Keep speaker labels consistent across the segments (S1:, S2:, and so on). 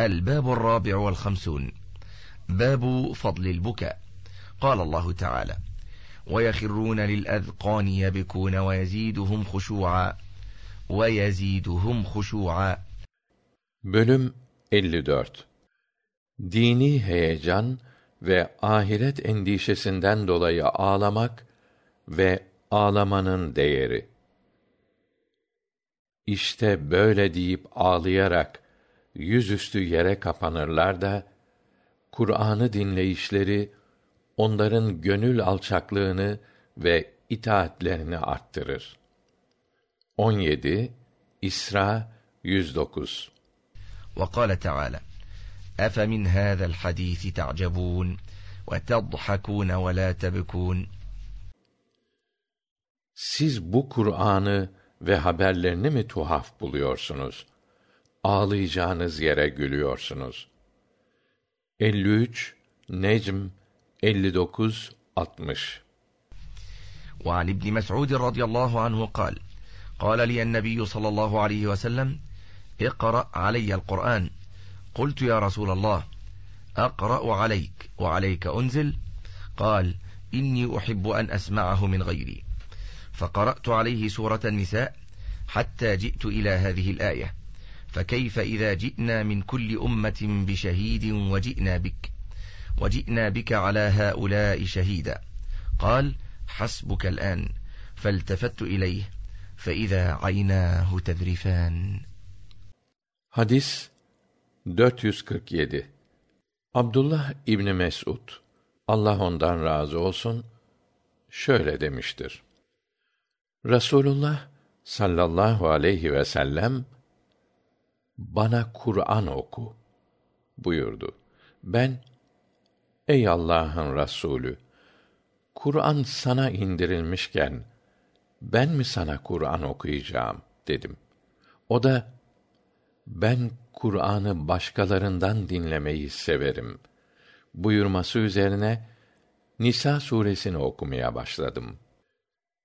S1: الباب الرابع والخمسون. باب فضل البكاء. قال الله تعالى ويخرون للأذقان يبكون ويزيدهم خشوعا. ويزيدهم خشوعا.
S2: Bölüm 54 Dini heyecan ve ahiret endişesinden dolayı ağlamak ve ağlamanın değeri. İşte böyle deyip ağlayarak yüzüstü yere kapanırlar da Kur'an'ı dinleyişleri onların gönül alçaklığını ve itaatlerini arttırır. 17 İsra 109
S1: وقال تعالى أفمن هذا الحديث تعجبون وتضحكون ولا تبكون
S2: Siz bu Kur'an'ı ve haberlerini mi tuhaf buluyorsunuz? Ağlayacağınız yere gülüyorsunuz. 53 Necm 59 60
S1: وعن ابن مسعود رضي الله عنه قال قال لي النبي صلى الله عليه وسلم اقرأ علي القرآن قلت يا رسول الله أقرأ عليك وعليك أنزل قال إني أحب أن أسمعه من غيري فقرأت عليه سورة النساء حتى جئت إلى هذه الآية فكيف إذا جئنا من كل أمة بشهيد وجئنا بك وجئنا بك على هؤلاء شهيدا قال حسبك الآن فالتفت إليه فإذا عيناه تذرفان
S2: Hadis 447 Abdullah İbni Mes'ud Allah ondan razı olsun şöyle demiştir. Rasulullah sallallahu aleyhi ve sellem bana Kur'an oku buyurdu. Ben ey Allah'ın Resulü Kur'an sana indirilmişken ben mi sana Kur'an okuyacağım dedim. O da ben Kur'an'ı başkalarından dinlemeyi severim buyurması üzerine Nisa suresini okumaya başladım.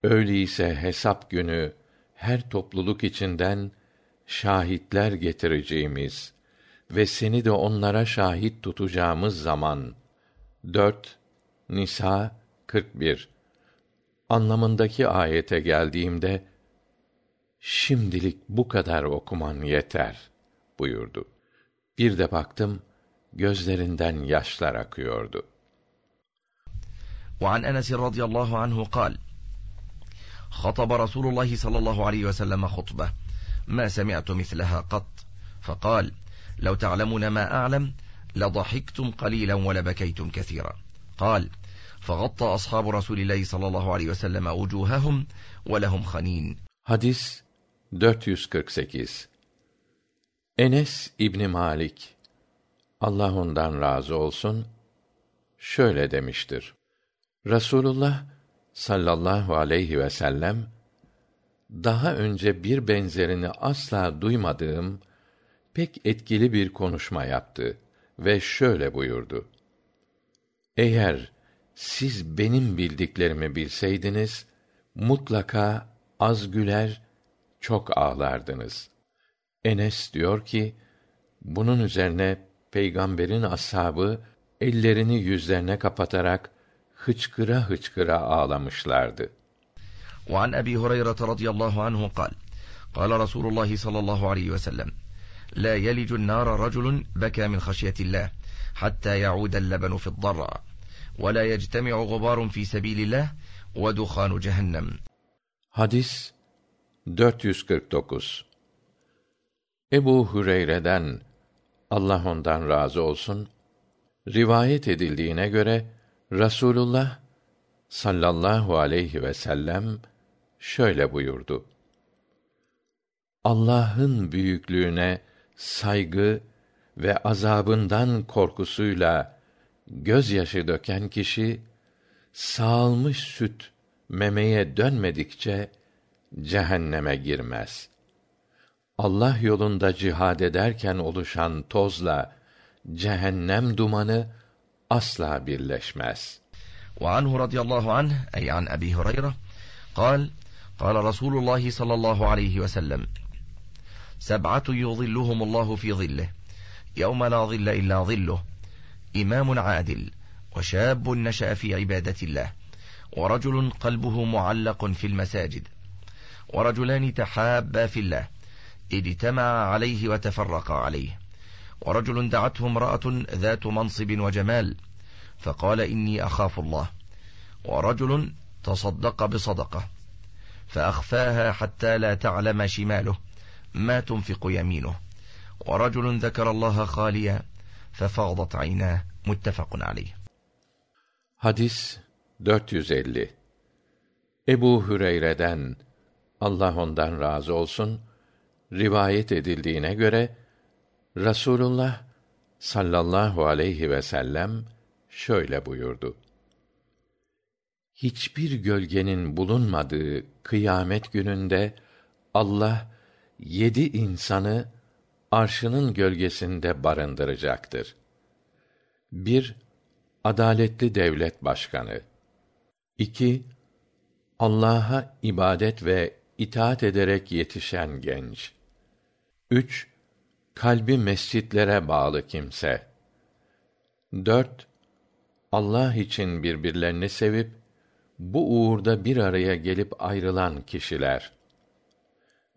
S2: Öyleyse hesap günü her topluluk içinden şahitler getireceğimiz ve seni de onlara şahit tutacağımız zaman 4 Nisa 41 anlamındaki ayete geldiğimde şimdilik bu kadar okuman yeter buyurdu. Bir de baktım gözlerinden yaşlar akıyordu.
S1: وعن أنس رضي الله عنه قال خطب رسول الله صلى الله عليه وسلم خطبة ما سمعت مثلها قط فقال لو تعلمون ما أعلم لضحكتم قليلا ولبكيتم كثيرا قال فغطى أصحاب رسول الله صلى الله عليه وسلم وجوههم ولهم خنين
S2: Hadis 448 Enes İbni Malik Allah ondan razı olsun şöyle demiştir. Rasulullah sallallahu aleyhi ve sellem daha önce bir benzerini asla duymadığım pek etkili bir konuşma yaptı ve şöyle buyurdu. Eğer siz benim bildiklerimi bilseydiniz mutlaka az güler çok ağlardınız. Enes diyor ki bunun üzerine peygamberin ashabı ellerini yüzlerine kapatarak hıçkıra hıçkıra ağlamışlardı.
S1: وعن أبي هريرة رضي الله عنه قال قال رسول الله صلى الله عليه وسلم لا يلج النار رجل بكى من خشية الله حتى يعود اللبن في الضرع ولا يجتمع غبار في سبيل الله ودخان جهنم
S2: Hadis 449 Ebu Hüreyre'den Allah ondan razı olsun rivayet edildiğine göre Rasulullah sallallahu aleyhi ve sellem şöyle buyurdu. Allah'ın büyüklüğüne saygı ve azabından korkusuyla gözyaşı döken kişi sağılmış süt memeye dönmedikçe cehenneme girmez. Allah yolunda cihad ederken oluşan tozla cehennem dumanı asla birleşmez.
S1: وعنه رضي الله عنه أي عن أبي هريرة قال قال رسول الله صلى الله عليه وسلم سبعة يظلهم الله في ظله يوم لا ظل إلا ظله إمام عادل وشاب نشأ في عبادة الله ورجل قلبه معلق في المساجد ورجلان تحابا في الله اجتمع عليه وتفرق عليه ورجل دعته امرأة ذات منصب وجمال فقال إني أخاف الله ورجل تصدق بصدقة فأخفاها حتى لا تعلم شماله ما تنفق يمينه ورجل ذكر الله خاليا ففاضت عيناه متفق عليه
S2: Hadis 450 Ebu Hüreyre'den Allah ondan razı olsun rivayet edildiğine göre Rasulullah sallallahu aleyhi ve sellem şöyle buyurdu. Hiçbir gölgenin bulunmadığı kıyamet gününde Allah yedi insanı arşının gölgesinde barındıracaktır. Bir, adaletli devlet başkanı. İki, Allah'a ibadet ve itaat ederek yetişen genç. Üç, kalbi mescitlere bağlı kimse. Dört, Allah için birbirlerini sevip bu uğurda bir araya gelip ayrılan kişiler.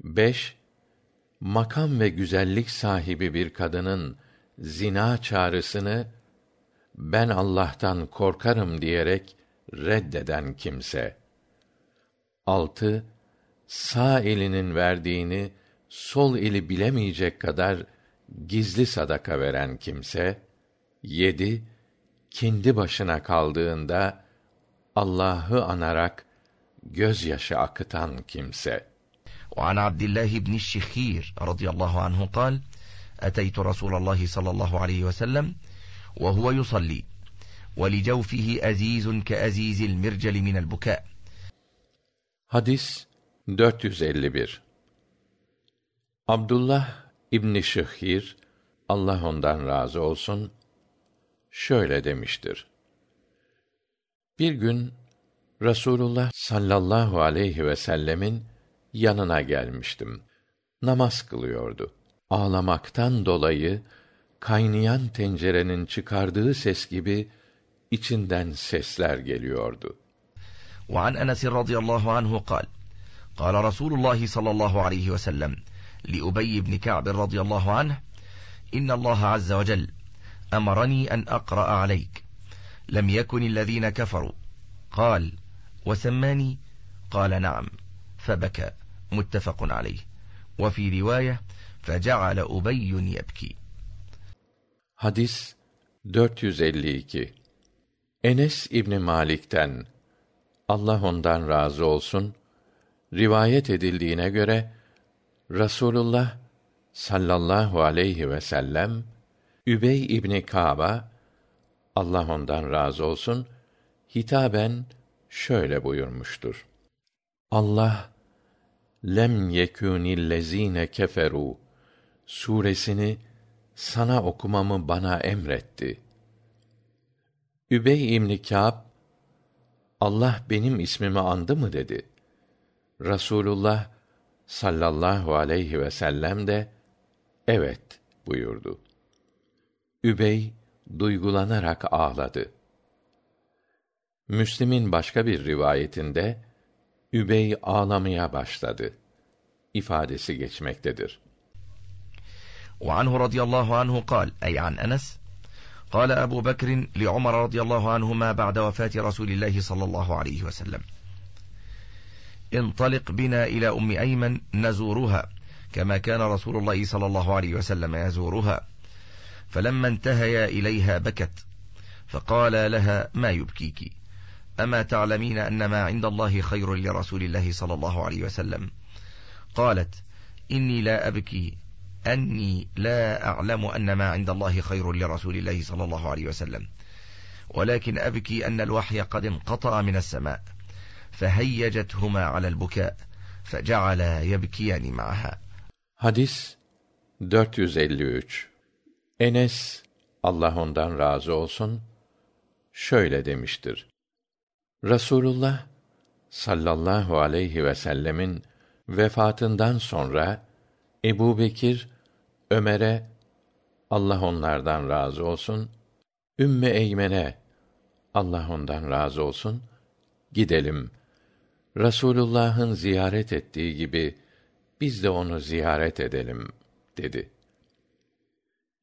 S2: Beş, makam ve güzellik sahibi bir kadının zina çağrısını ben Allah'tan korkarım diyerek reddeden kimse. Altı, sağ elinin verdiğini sol eli bilemeyecek kadar gizli sadaka veren kimse. Yedi, kendi başına kaldığında Allah'ı anarak gözyaşı akıtan kimse.
S1: وعن عبد الله بن الشخير رضي الله عنه قال أتيت رسول الله صلى الله عليه وسلم وهو يصلي ولجوفه أزيز كأزيز المرجل من البكاء
S2: Hadis 451 Abdullah İbni Şıhhir, Allah ondan razı olsun, şöyle demiştir. Bir gün Rasulullah sallallahu aleyhi ve sellemin yanına gelmiştim. Namaz kılıyordu. Ağlamaktan dolayı kaynayan tencerenin çıkardığı ses gibi içinden sesler geliyordu.
S1: وعن أنس رضي الله عنه قال قال رسول الله صلى الله عليه وسلم لأبي بن كعب رضي الله عنه إن الله عز وجل أمرني أن أقرأ عليك لم يكن الذين كفروا قال وسماني قال نعم فبكى متفق عليه وفي رواية فجعل أبي يبكي
S2: Hadis 452 Enes İbni Malik'ten Allah ondan razı olsun rivayet edildiğine göre Rasulullah sallallahu aleyhi ve sellem Übey İbni Kâb'a Allah ondan razı olsun hitaben şöyle buyurmuştur. Allah lem yekûnillezîne keferû suresini sana okumamı bana emretti. Übey İbni Kâb, Allah benim ismimi andı mı dedi. Rasulullah sallallahu aleyhi ve sellem de evet buyurdu. Übey duygulanarak ağladı. Müslim'in başka bir rivayetinde Übey ağlamaya başladı ifadesi geçmektedir.
S1: وعنه رضي الله عنه قال أي عن أنس قال أبو بكر لعمر رضي الله عنهما بعد وفاة رسول الله صلى الله عليه وسلم انطلق بنا إلى أم أيمن نزورها كما كان رسول الله صلى الله عليه وسلم يزورها فلما انتهيا إليها بكت فقال لها ما يبكيك أما تعلمين أن ما عند الله خير لرسول الله صلى الله عليه وسلم قالت إني لا أبكي أني لا أعلم أن ما عند الله خير لرسول الله صلى الله عليه وسلم ولكن أبكي أن الوحي قد انقطع من السماء فهيجتهما على البكاء فجعلا يبكيان معها
S2: Hadis 453 Enes Allah ondan razı olsun şöyle demiştir. Rasulullah sallallahu aleyhi ve sellemin vefatından sonra Ebu Bekir Ömer'e Allah onlardan razı olsun. Ümmü Eymen'e Allah ondan razı olsun. Gidelim. Rasulullah'ın ziyaret ettiği gibi biz de onu ziyaret edelim dedi.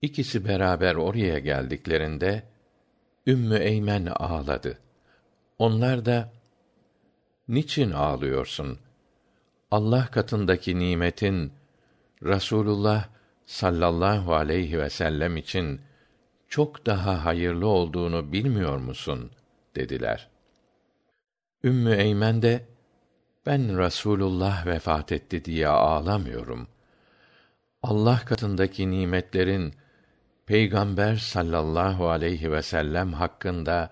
S2: İkisi beraber oraya geldiklerinde Ümmü Eymen ağladı. Onlar da niçin ağlıyorsun? Allah katındaki nimetin Rasulullah sallallahu aleyhi ve sellem için çok daha hayırlı olduğunu bilmiyor musun? dediler. Ümmü Eymen de ben Rasulullah vefat etti diye ağlamıyorum. Allah katındaki nimetlerin peygamber sallallahu aleyhi vsellem hakkında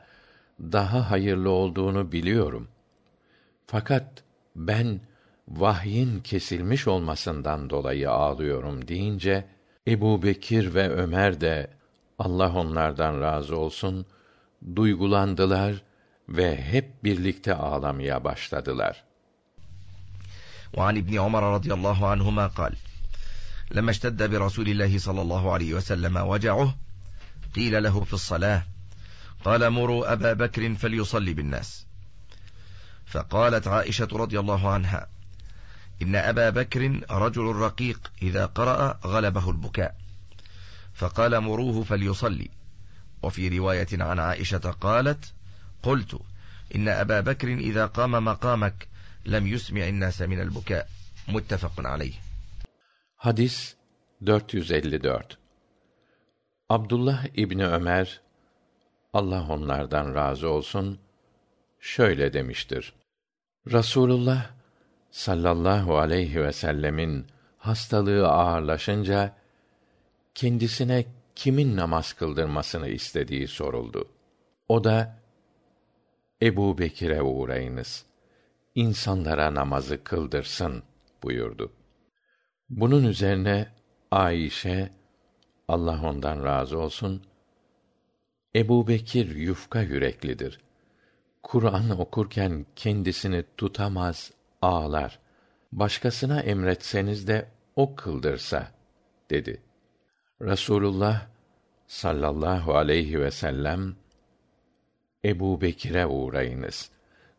S2: daha hayırlı olduğunu biliyorum. Fakat ben vahyin kesilmiş olmasından dolayı ağlıyorum deyince ebubekir ve ömer de allah onlardan razı olsun duygulandılar ve hep birlikte ağlamaya başladılar.
S1: An ibni mr radillah anhma kal لما اشتد برسول الله صلى الله عليه وسلم وجعه قيل له في الصلاة قال مروا أبا بكر فليصلي بالناس فقالت عائشة رضي الله عنها إن أبا بكر رجل رقيق إذا قرأ غلبه البكاء فقال مروه فليصلي وفي رواية عن عائشة قالت قلت إن أبا بكر إذا قام مقامك لم يسمع الناس من البكاء متفق عليه
S2: Hadis 454. Abdullah İbni Ömer Allah onlardan razı olsun şöyle demiştir. Rasulullah sallallahu aleyhi ve sellemin hastalığı ağırlaşınca kendisine kimin namaz kıldırmasını istediği soruldu. O da Ebu Bekir'e uğrayınız. İnsanlara namazı kıldırsın buyurdu. Bunun üzerine Ayşe Allah ondan razı olsun Ebu Bekir yufka yüreklidir. Kur'an okurken kendisini tutamaz, ağlar. Başkasına emretseniz de o kıldırsa dedi. Rasulullah sallallahu aleyhi ve sellem Ebu Bekir'e uğrayınız.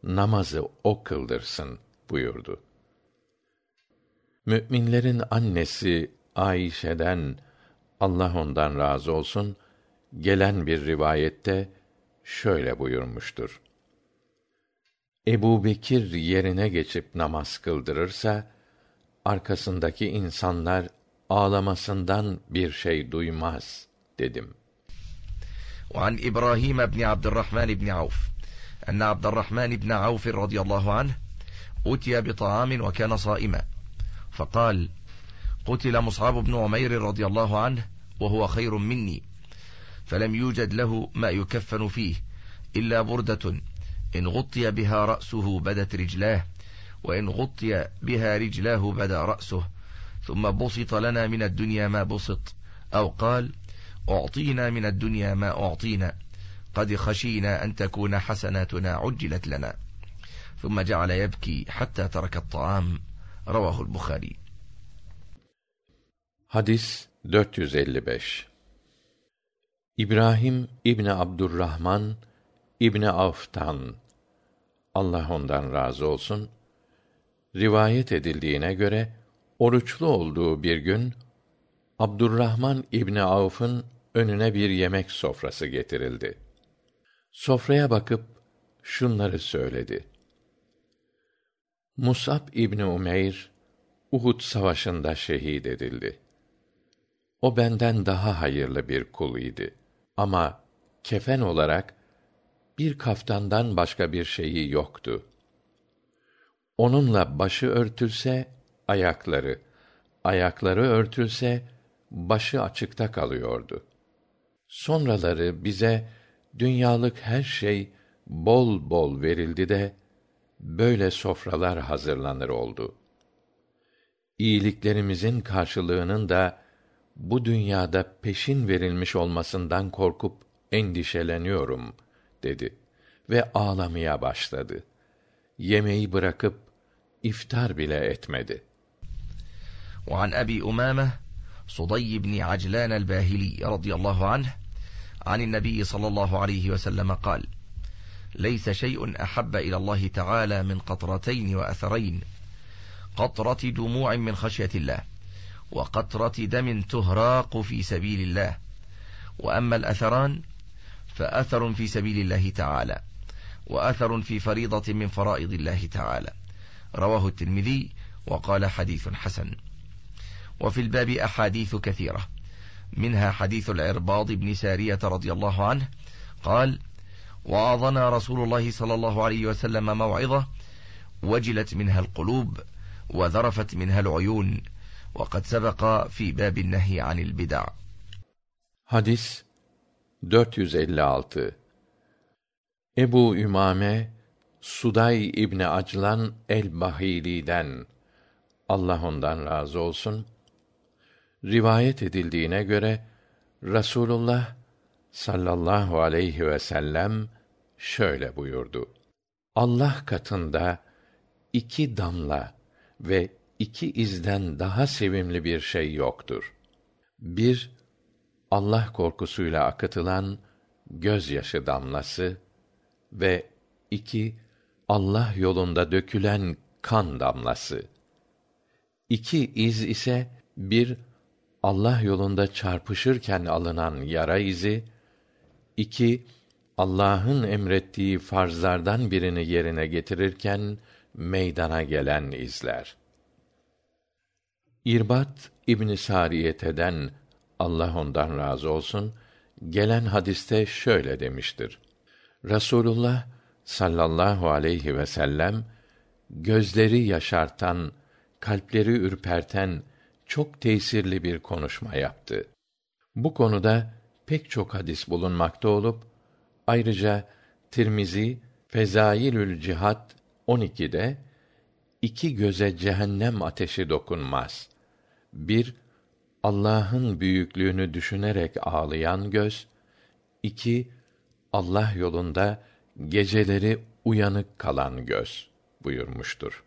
S2: Namazı o kıldırsın buyurdu Mü'minlerin annesi Ayşe'den Allah ondan razı olsun gelen bir rivayette şöyle buyurmuştur. Ebu Bekir yerine geçip namaz kıldırırsa, arkasındaki insanlar ağlamasından bir şey duymaz dedim.
S1: وعن إبراهيم بن عبد الرحمن بن عوف أن عبد الرحمن بن عوف رضي الله عنه أتي بطعام وكان صائما فقال قتل مصعب بن عمير رضي الله عنه وهو خير مني فلم يوجد له ما يكفن فيه إلا بردة إن غطي بها رأسه بدت رجلاه وإن غطي بها رجلاه بدا رأسه ثم بسط لنا من الدنيا ما بسط أو قال أعطينا من الدنيا ما أعطينا قد خشينا أن تكون حسناتنا عجلت لنا ثم جعل يبكي حتى ترك الطعام Ravahu'l-Buhari.
S2: Hadis 455. İbrahim İbni Abdurrahman İbni Avf'tan Allah ondan razı olsun rivayet edildiğine göre oruçlu olduğu bir gün Abdurrahman İbni Avf'ın önüne bir yemek sofrası getirildi. Sofraya bakıp şunları söyledi. Musab İbni Umeyr Uhud savaşında şehit edildi. O benden daha hayırlı bir kul idi. Ama kefen olarak bir kaftandan başka bir şeyi yoktu. Onunla başı örtülse ayakları, ayakları örtülse başı açıkta kalıyordu. Sonraları bize dünyalık her şey bol bol verildi de böyle sofralar hazırlanır oldu. İyiliklerimizin karşılığının da bu dünyada peşin verilmiş olmasından korkup endişeleniyorum dedi ve ağlamaya başladı. Yemeği bırakıp iftar bile etmedi.
S1: وعن أبي أمامة صدي بن عجلان الباهلي رضي الله عنه عن النبي صلى الله عليه وسلم قال ليس شيء أحب إلى الله تعالى من قطرتين وأثرين قطرة دموع من خشية الله وقطرة دم تهراق في سبيل الله وأما الأثران فأثر في سبيل الله تعالى وأثر في فريضة من فرائض الله تعالى رواه الترمذي وقال حديث حسن وفي الباب أحاديث كثيرة منها حديث العرباض بن سارية رضي الله عنه قال وعظنا رسول الله صلى الله عليه وسلم موعظة وجلت منها القلوب وذرفت منها العيون وقد سبق في باب النهي عن البدع
S2: Hadis 456 Ebu Ümame Suday İbni Aclan el-Bahili'den Allah ondan razı olsun rivayet edildiğine göre Rasulullah sallallahu aleyhi ve sellem şöyle buyurdu. Allah katında iki damla ve iki izden daha sevimli bir şey yoktur. Bir, Allah korkusuyla akıtılan gözyaşı damlası ve iki, Allah yolunda dökülen kan damlası. İki iz ise bir Allah yolunda çarpışırken alınan yara izi, iki Allah'ın emrettiği farzlardan birini yerine getirirken meydana gelen izler. İrbat İbn Sariyete'den Allah ondan razı olsun gelen hadiste şöyle demiştir. Rasulullah sallallahu aleyhi ve sellem gözleri yaşartan, kalpleri ürperten çok tesirli bir konuşma yaptı. Bu konuda pek çok hadis bulunmakta olup ayrıca Tirmizi Fezailül Cihat 12'de iki göze cehennem ateşi dokunmaz. Bir Allah'ın büyüklüğünü düşünerek ağlayan göz, iki Allah yolunda geceleri uyanık kalan göz buyurmuştur.